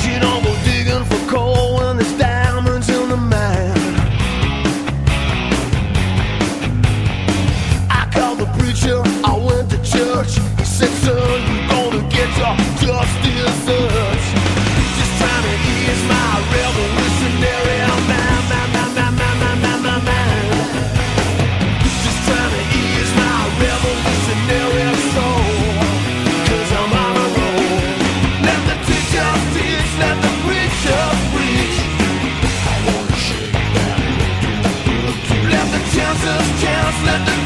She don't go digging for coal when there's diamonds in the mine. I called the preacher, I went to church. He said, son, let the